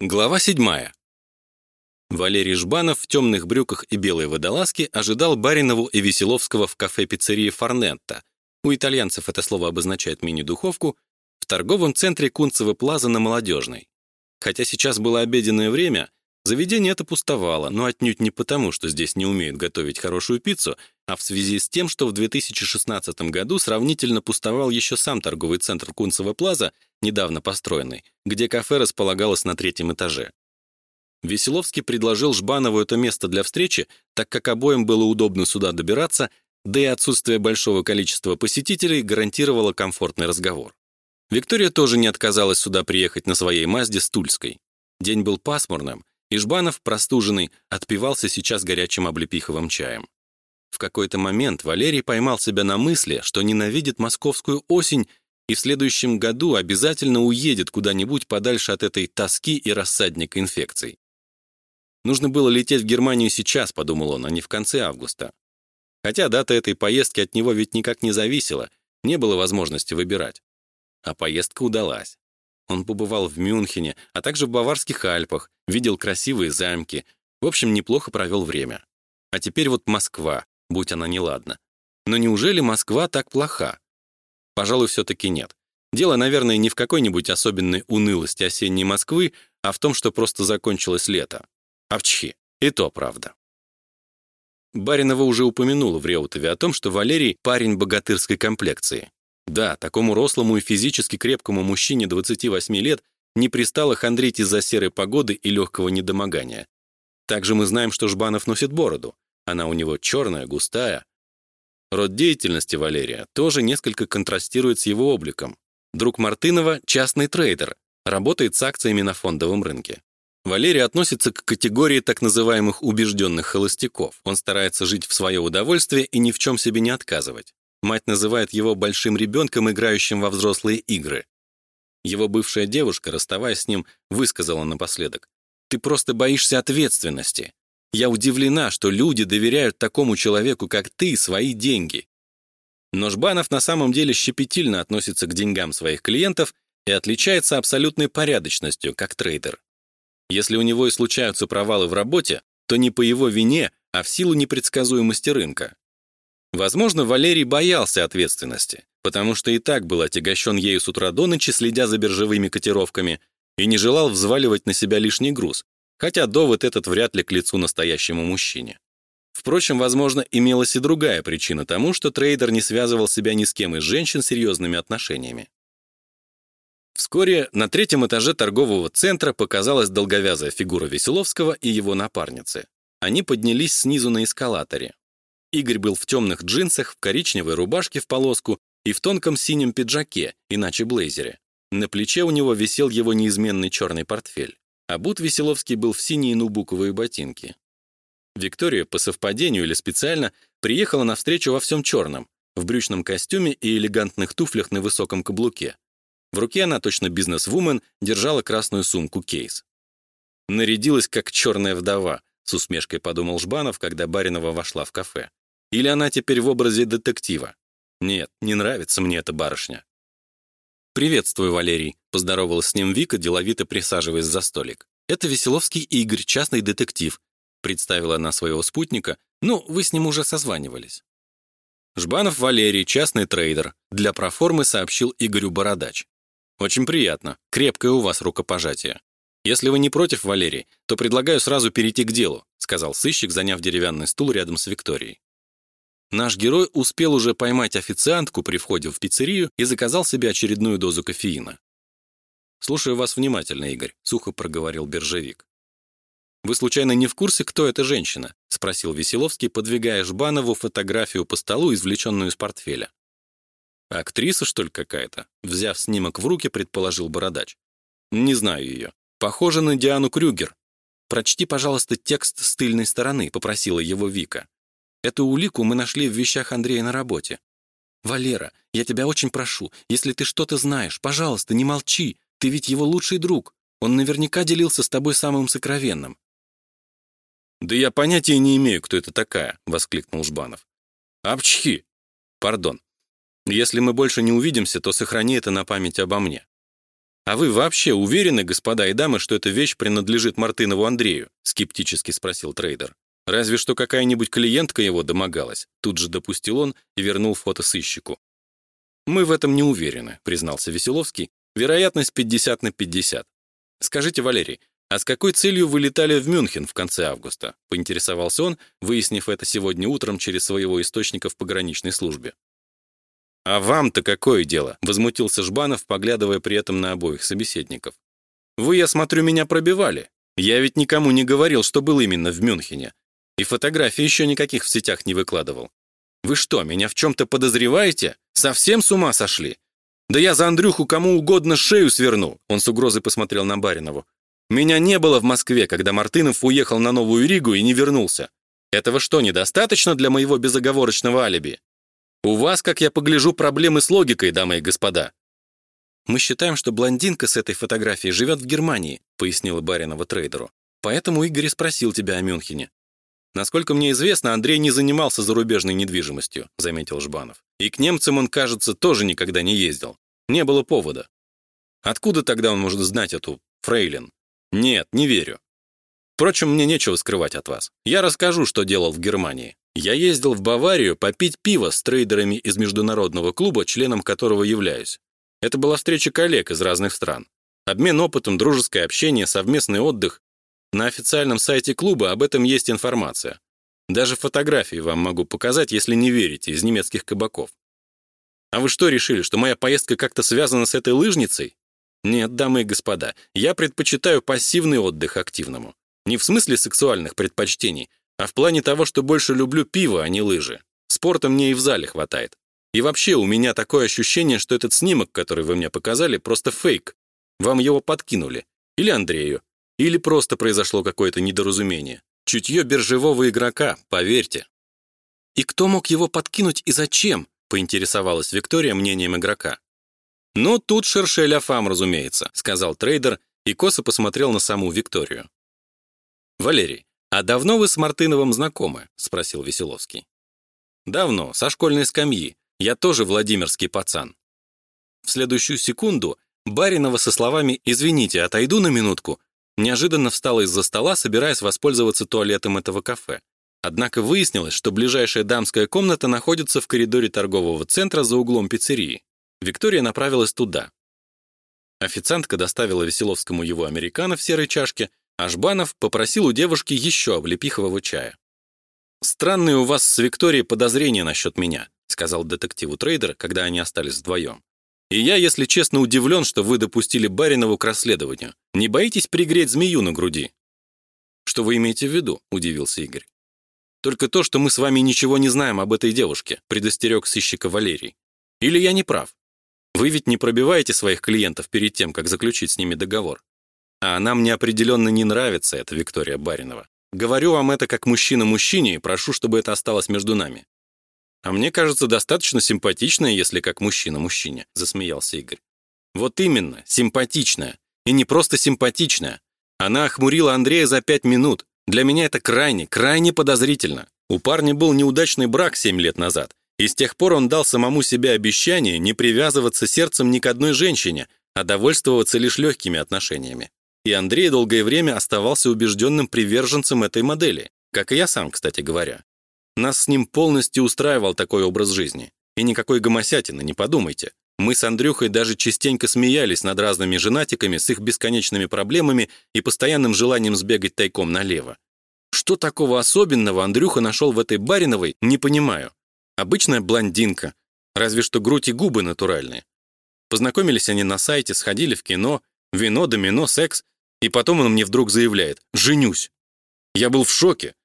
Глава 7. Валерий Жбанов в темных брюках и белой водолазке ожидал Баринову и Веселовского в кафе-пиццерии «Форнетта». У итальянцев это слово обозначает мини-духовку, в торговом центре Кунцево Плаза на Молодежной. Хотя сейчас было обеденное время, заведение это пустовало, но отнюдь не потому, что здесь не умеют готовить хорошую пиццу, а в связи с тем, что в 2016 году сравнительно пустовал еще сам торговый центр Кунцево Плаза, недавно построенный, где кафе располагалось на третьем этаже. Веселовский предложил Жбанову это место для встречи, так как обоим было удобно сюда добираться, да и отсутствие большого количества посетителей гарантировало комфортный разговор. Виктория тоже не отказалась сюда приехать на своей Мазде с Тульской. День был пасмурным, и Жбанов, простуженный, отпивался сейчас горячим облепиховым чаем. В какой-то момент Валерий поймал себя на мысли, что ненавидит московскую осень и в следующем году обязательно уедет куда-нибудь подальше от этой тоски и рассадника инфекций. Нужно было лететь в Германию сейчас, подумал он, а не в конце августа. Хотя дата этой поездки от него ведь никак не зависела, не было возможности выбирать. А поездка удалась. Он побывал в Мюнхене, а также в Баварских Альпах, видел красивые замки, в общем, неплохо провел время. А теперь вот Москва, будь она неладна. Но неужели Москва так плоха? Пожалуй, все-таки нет. Дело, наверное, не в какой-нибудь особенной унылости осенней Москвы, а в том, что просто закончилось лето. Овчхи. И то правда. Баринова уже упомянула в Реутове о том, что Валерий — парень богатырской комплекции. Да, такому рослому и физически крепкому мужчине 28 лет не пристало хандрить из-за серой погоды и легкого недомогания. Также мы знаем, что Жбанов носит бороду. Она у него черная, густая. Род деятельности Валерия тоже несколько контрастирует с его обликом. Друг Мартынова — частный трейдер, работает с акциями на фондовом рынке. Валерий относится к категории так называемых убежденных холостяков. Он старается жить в свое удовольствие и ни в чем себе не отказывать. Мать называет его большим ребенком, играющим во взрослые игры. Его бывшая девушка, расставаясь с ним, высказала напоследок. «Ты просто боишься ответственности. Я удивлена, что люди доверяют такому человеку, как ты, свои деньги. Но Жбанов на самом деле щепетильно относится к деньгам своих клиентов и отличается абсолютной порядочностью, как трейдер. Если у него и случаются провалы в работе, то не по его вине, а в силу непредсказуемости рынка. Возможно, Валерий боялся ответственности, потому что и так был отягощен ею с утра до ночи, следя за биржевыми котировками, и не желал взваливать на себя лишний груз, хотя довод этот вряд ли к лицу настоящему мужчине. Впрочем, возможно, имелась и другая причина тому, что трейдер не связывал себя ни с кем из женщин серьезными отношениями. Вскоре на третьем этаже торгового центра показалась долговязая фигура Веселовского и его напарницы. Они поднялись снизу на эскалаторе. Игорь был в темных джинсах, в коричневой рубашке в полоску и в тонком синем пиджаке, иначе блейзере. На плече у него висел его неизменный черный портфель. А Бут Веселовский был в синие нубуковые ботинки. Виктория, по совпадению или специально, приехала на встречу во всем черном, в брючном костюме и элегантных туфлях на высоком каблуке. В руке она, точно бизнес-вумен, держала красную сумку-кейс. Нарядилась, как черная вдова, с усмешкой подумал Жбанов, когда Баринова вошла в кафе. Или она теперь в образе детектива? Нет, не нравится мне эта барышня. «Приветствую, Валерий», — поздоровалась с ним Вика, деловито присаживаясь за столик. «Это Веселовский Игорь, частный детектив», — представила она своего спутника. «Ну, вы с ним уже созванивались». «Жбанов Валерий, частный трейдер», — для проформы сообщил Игорю Бородач. «Очень приятно. Крепкое у вас рукопожатие. Если вы не против, Валерий, то предлагаю сразу перейти к делу», — сказал сыщик, заняв деревянный стул рядом с Викторией. Наш герой успел уже поймать официантку при входе в пиццерию и заказал себе очередную дозу кофеина. «Слушаю вас внимательно, Игорь», — сухо проговорил биржевик. «Вы случайно не в курсе, кто эта женщина?» — спросил Веселовский, подвигая Жбанову фотографию по столу, извлеченную из портфеля. «Актриса, что ли, какая-то?» — взяв снимок в руки, предположил Бородач. «Не знаю ее. Похожа на Диану Крюгер. Прочти, пожалуйста, текст с тыльной стороны», — попросила его Вика. Эту улику мы нашли в вещах Андрея на работе. Валера, я тебя очень прошу, если ты что-то знаешь, пожалуйста, не молчи. Ты ведь его лучший друг. Он наверняка делился с тобой самым сокровенным. «Да я понятия не имею, кто это такая», — воскликнул Жбанов. «Апчхи! Пардон. Если мы больше не увидимся, то сохрани это на память обо мне». «А вы вообще уверены, господа и дамы, что эта вещь принадлежит Мартынову Андрею?» — скептически спросил трейдер. «Разве что какая-нибудь клиентка его домогалась», — тут же допустил он и вернул фото сыщику. «Мы в этом не уверены», — признался Веселовский. «Вероятность 50 на 50. Скажите, Валерий, а с какой целью вы летали в Мюнхен в конце августа?» — поинтересовался он, выяснив это сегодня утром через своего источника в пограничной службе. «А вам-то какое дело?» — возмутился Жбанов, поглядывая при этом на обоих собеседников. «Вы, я смотрю, меня пробивали. Я ведь никому не говорил, что был именно в Мюнхене. И фотографий еще никаких в сетях не выкладывал. Вы что, меня в чем-то подозреваете? Совсем с ума сошли? Да я за Андрюху кому угодно шею сверну!» Он с угрозой посмотрел на Баринову. «Меня не было в Москве, когда Мартынов уехал на Новую Ригу и не вернулся. Этого что, недостаточно для моего безоговорочного алиби?» У вас, как я погляжу, проблемы с логикой, дамы и господа. Мы считаем, что блондинка с этой фотографией живет в Германии, пояснила Баринова трейдеру. Поэтому Игорь спросил тебя о Мюнхене. Насколько мне известно, Андрей не занимался зарубежной недвижимостью, заметил Жбанов. И к немцам он, кажется, тоже никогда не ездил. Не было повода. Откуда тогда он может знать эту фрейлин? Нет, не верю. Впрочем, мне нечего скрывать от вас. Я расскажу, что делал в Германии. Я ездил в Баварию попить пиво с трейдерами из международного клуба, членом которого являюсь. Это была встреча коллег из разных стран. Обмен опытом, дружеское общение, совместный отдых. На официальном сайте клуба об этом есть информация. Даже фотографии вам могу показать, если не верите, из немецких кабаков. А вы что решили, что моя поездка как-то связана с этой лыжницей? Нет, дамы и господа, я предпочитаю пассивный отдых активному. Не в смысле сексуальных предпочтений, а в плане того, что больше люблю пиво, а не лыжи. Спорта мне и в зале хватает. И вообще, у меня такое ощущение, что этот снимок, который вы мне показали, просто фейк. Вам его подкинули. Или Андрею. Или просто произошло какое-то недоразумение. Чутье биржевого игрока, поверьте. И кто мог его подкинуть и зачем? поинтересовалась Виктория мнением игрока. «Ну, тут шершель Афам, разумеется», — сказал трейдер и косо посмотрел на саму Викторию. «Валерий, «А давно вы с Мартыновым знакомы?» — спросил Веселовский. «Давно, со школьной скамьи. Я тоже Владимирский пацан». В следующую секунду Баринова со словами «Извините, отойду на минутку» неожиданно встала из-за стола, собираясь воспользоваться туалетом этого кафе. Однако выяснилось, что ближайшая дамская комната находится в коридоре торгового центра за углом пиццерии. Виктория направилась туда. Официантка доставила Веселовскому его американо в серой чашке, Ашбанов попросил у девушки еще облепихового чая. «Странные у вас с Викторией подозрения насчет меня», сказал детективу трейдер, когда они остались вдвоем. «И я, если честно, удивлен, что вы допустили Баринову к расследованию. Не боитесь пригреть змею на груди?» «Что вы имеете в виду?» — удивился Игорь. «Только то, что мы с вами ничего не знаем об этой девушке», предостерег сыщика Валерий. «Или я не прав? Вы ведь не пробиваете своих клиентов перед тем, как заключить с ними договор. А она мне определенно не нравится, эта Виктория Баринова. Говорю вам это как мужчина мужчине и прошу, чтобы это осталось между нами. А мне кажется, достаточно симпатичная, если как мужчина мужчине, засмеялся Игорь. Вот именно, симпатичная. И не просто симпатичная. Она охмурила Андрея за пять минут. Для меня это крайне, крайне подозрительно. У парня был неудачный брак семь лет назад, и с тех пор он дал самому себе обещание не привязываться сердцем ни к одной женщине, а довольствоваться лишь легкими отношениями. И Андрей долгое время оставался убежденным приверженцем этой модели, как и я сам, кстати говоря. Нас с ним полностью устраивал такой образ жизни. И никакой гомосятины, не подумайте. Мы с Андрюхой даже частенько смеялись над разными женатиками с их бесконечными проблемами и постоянным желанием сбегать тайком налево. Что такого особенного Андрюха нашел в этой Бариновой, не понимаю. Обычная блондинка, разве что грудь и губы натуральные. Познакомились они на сайте, сходили в кино, вино, домино, секс, и потом он мне вдруг заявляет «женюсь». Я был в шоке.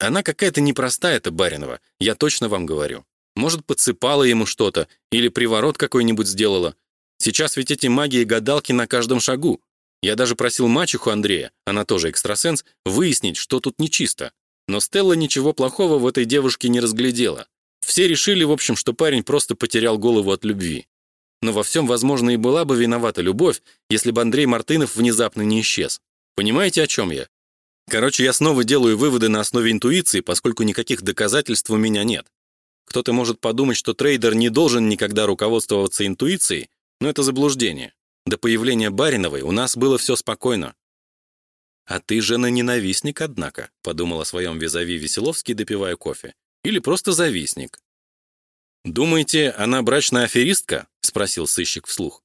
Она какая-то непростая эта Баринова, я точно вам говорю. Может, подсыпала ему что-то или приворот какой-нибудь сделала. Сейчас ведь эти маги и гадалки на каждом шагу. Я даже просил мачеху Андрея, она тоже экстрасенс, выяснить, что тут нечисто. Но Стелла ничего плохого в этой девушке не разглядела. Все решили, в общем, что парень просто потерял голову от любви. Но во всем, возможно, и была бы виновата любовь, если бы Андрей Мартынов внезапно не исчез. Понимаете, о чем я? Короче, я снова делаю выводы на основе интуиции, поскольку никаких доказательств у меня нет. Кто-то может подумать, что трейдер не должен никогда руководствоваться интуицией, но это заблуждение. До появления Бариновой у нас было все спокойно. «А ты же на ненавистник, однако», — подумал о своем визави Веселовский, допивая кофе. «Или просто завистник». «Думаете, она брачная аферистка?» — спросил сыщик вслух.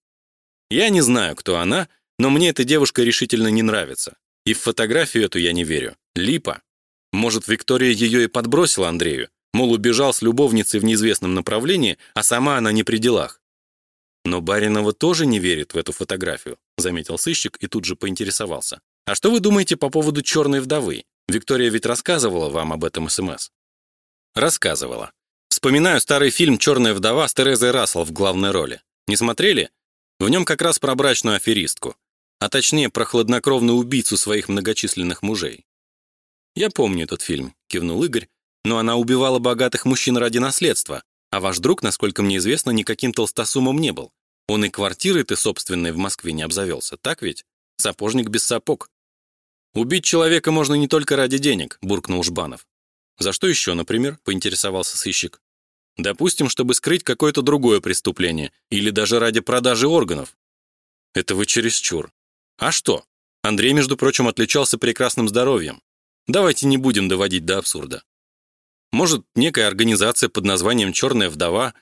«Я не знаю, кто она, но мне эта девушка решительно не нравится. И в фотографию эту я не верю. Липа. Может, Виктория ее и подбросила Андрею, мол, убежал с любовницей в неизвестном направлении, а сама она не при делах. Но Баринова тоже не верит в эту фотографию, заметил сыщик и тут же поинтересовался. А что вы думаете по поводу черной вдовы? Виктория ведь рассказывала вам об этом СМС. Рассказывала. Вспоминаю старый фильм «Черная вдова» с Терезой Рассел в главной роли. Не смотрели? В нем как раз про брачную аферистку, а точнее про хладнокровную убийцу своих многочисленных мужей. «Я помню этот фильм», — кивнул Игорь, «но она убивала богатых мужчин ради наследства, а ваш друг, насколько мне известно, никаким толстосумом не был. Он и квартирой-то собственной в Москве не обзавелся, так ведь? Сапожник без сапог». «Убить человека можно не только ради денег», — буркнул Жбанов. «За что еще, например?» — поинтересовался сыщик. «Допустим, чтобы скрыть какое-то другое преступление, или даже ради продажи органов». «Это вы чересчур». «А что? Андрей, между прочим, отличался прекрасным здоровьем. Давайте не будем доводить до абсурда. Может, некая организация под названием «Черная вдова»?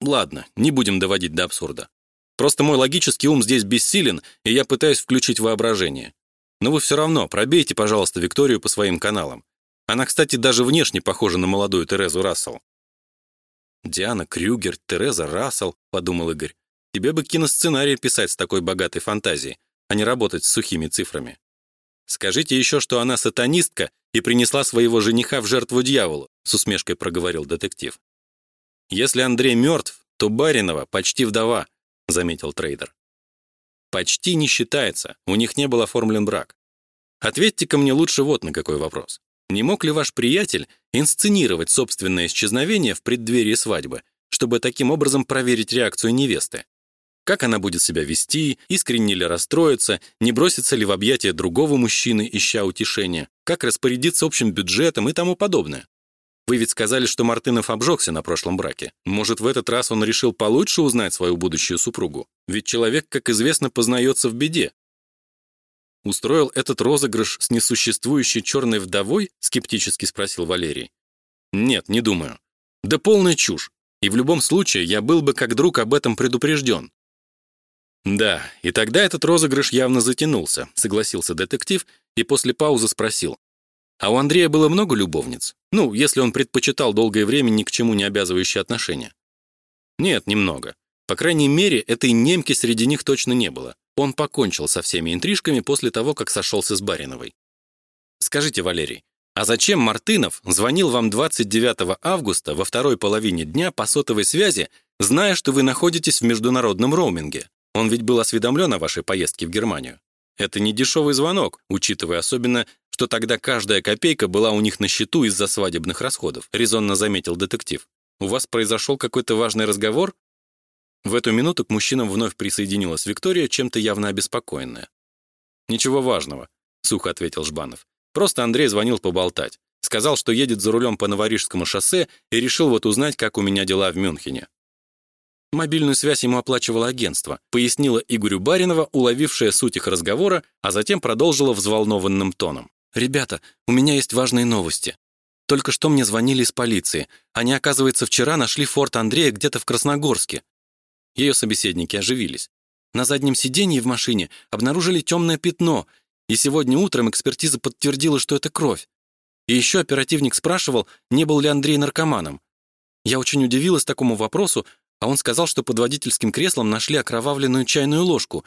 Ладно, не будем доводить до абсурда. Просто мой логический ум здесь бессилен, и я пытаюсь включить воображение. Но вы все равно пробейте, пожалуйста, Викторию по своим каналам. Она, кстати, даже внешне похожа на молодую Терезу Рассел. «Диана Крюгер, Тереза Рассел», — подумал Игорь. «Тебе бы киносценарий писать с такой богатой фантазией, а не работать с сухими цифрами». «Скажите еще, что она сатанистка и принесла своего жениха в жертву дьяволу», с усмешкой проговорил детектив. «Если Андрей мертв, то Баринова почти вдова», заметил трейдер. «Почти не считается, у них не был оформлен брак. Ответьте-ка мне лучше вот на какой вопрос. Не мог ли ваш приятель инсценировать собственное исчезновение в преддверии свадьбы, чтобы таким образом проверить реакцию невесты? Как она будет себя вести, искренне ли расстроится, не бросится ли в объятия другого мужчины, ища утешения, как распорядиться общим бюджетом и тому подобное. Вы ведь сказали, что Мартынов обжегся на прошлом браке. Может, в этот раз он решил получше узнать свою будущую супругу? Ведь человек, как известно, познается в беде. Устроил этот розыгрыш с несуществующей черной вдовой? скептически спросил Валерий. Нет, не думаю. Да полная чушь. И в любом случае я был бы как друг об этом предупрежден. «Да, и тогда этот розыгрыш явно затянулся», — согласился детектив и после паузы спросил. «А у Андрея было много любовниц? Ну, если он предпочитал долгое время ни к чему не обязывающие отношения?» «Нет, немного. По крайней мере, этой немки среди них точно не было. Он покончил со всеми интрижками после того, как сошелся с Бариновой. Скажите, Валерий, а зачем Мартынов звонил вам 29 августа во второй половине дня по сотовой связи, зная, что вы находитесь в международном роуминге? Он ведь был осведомлен о вашей поездке в Германию. Это не дешевый звонок, учитывая особенно, что тогда каждая копейка была у них на счету из-за свадебных расходов, резонно заметил детектив. У вас произошел какой-то важный разговор? В эту минуту к мужчинам вновь присоединилась Виктория, чем-то явно обеспокоенная. «Ничего важного», — сухо ответил Жбанов. «Просто Андрей звонил поболтать. Сказал, что едет за рулем по Новорижскому шоссе и решил вот узнать, как у меня дела в Мюнхене. Мобильную связь ему оплачивало агентство, пояснила Игорю Баринова, уловившая суть их разговора, а затем продолжила взволнованным тоном. «Ребята, у меня есть важные новости. Только что мне звонили из полиции. Они, оказывается, вчера нашли форт Андрея где-то в Красногорске». Ее собеседники оживились. На заднем сиденье в машине обнаружили темное пятно, и сегодня утром экспертиза подтвердила, что это кровь. И еще оперативник спрашивал, не был ли Андрей наркоманом. Я очень удивилась такому вопросу, а он сказал, что под водительским креслом нашли окровавленную чайную ложку.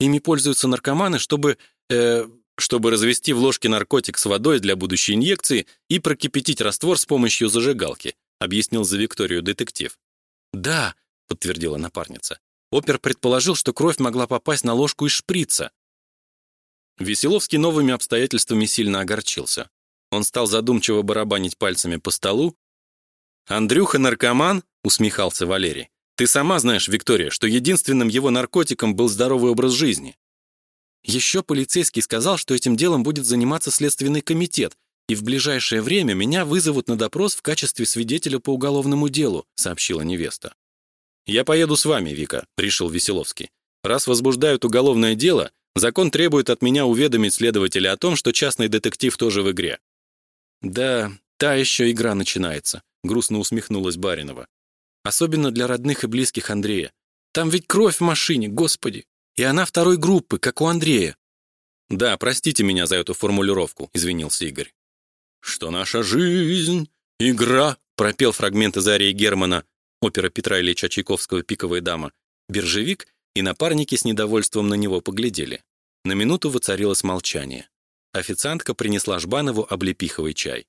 Ими пользуются наркоманы, чтобы... Э, чтобы развести в ложке наркотик с водой для будущей инъекции и прокипятить раствор с помощью зажигалки, объяснил за Викторию детектив. «Да», — подтвердила напарница. Опер предположил, что кровь могла попасть на ложку из шприца. Веселовский новыми обстоятельствами сильно огорчился. Он стал задумчиво барабанить пальцами по столу. «Андрюха наркоман?» — усмехался Валерий. Ты сама знаешь, Виктория, что единственным его наркотиком был здоровый образ жизни. Еще полицейский сказал, что этим делом будет заниматься следственный комитет, и в ближайшее время меня вызовут на допрос в качестве свидетеля по уголовному делу, сообщила невеста. Я поеду с вами, Вика, решил Веселовский. Раз возбуждают уголовное дело, закон требует от меня уведомить следователя о том, что частный детектив тоже в игре. Да, та еще игра начинается, грустно усмехнулась Баринова. Особенно для родных и близких Андрея. Там ведь кровь в машине, господи. И она второй группы, как у Андрея. Да, простите меня за эту формулировку, извинился Игорь. Что наша жизнь игра, пропел фрагмент из арии Германа, опера Петра Ильича Чайковского Пиковая дама. Биржевик и напарники с недовольством на него поглядели. На минуту воцарилось молчание. Официантка принесла Жбанову облепиховый чай.